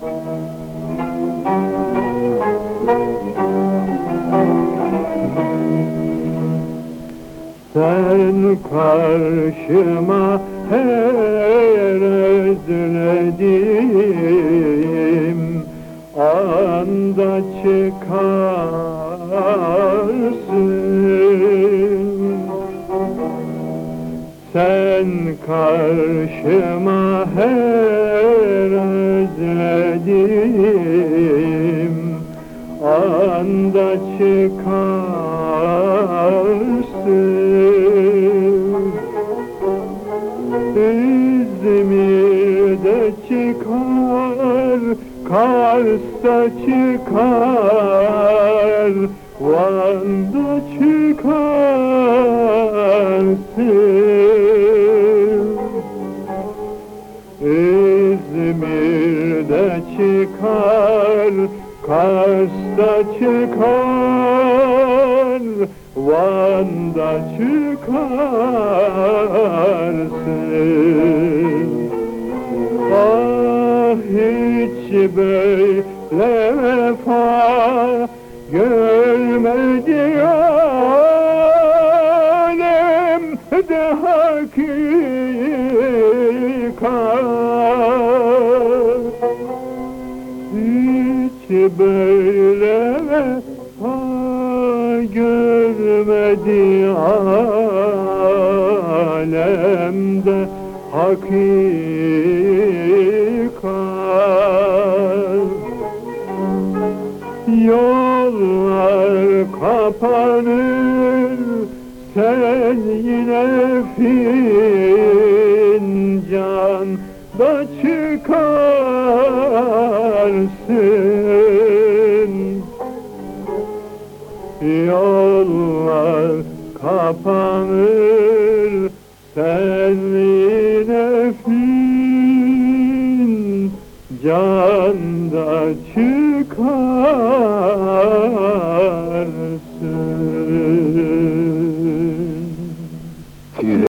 Sen karşıma her özlediğim anda çıkarsın. Sen karşıma her özlediğim anda çıkarsın. İzmir'de çıkar, Kars'ta çıkar, Van'da çıkarsın. İzmir'de çıkar, Kars'ta çıkar, Van'da çıkarsın. Ah hiç böyle vefa görmedi hiç böyle vefa görmedi alemde hakikat. Yollar kapanır sen yine fincan da çıkarsın. Yollar kapanır sen yine fincan da çıkarsın. You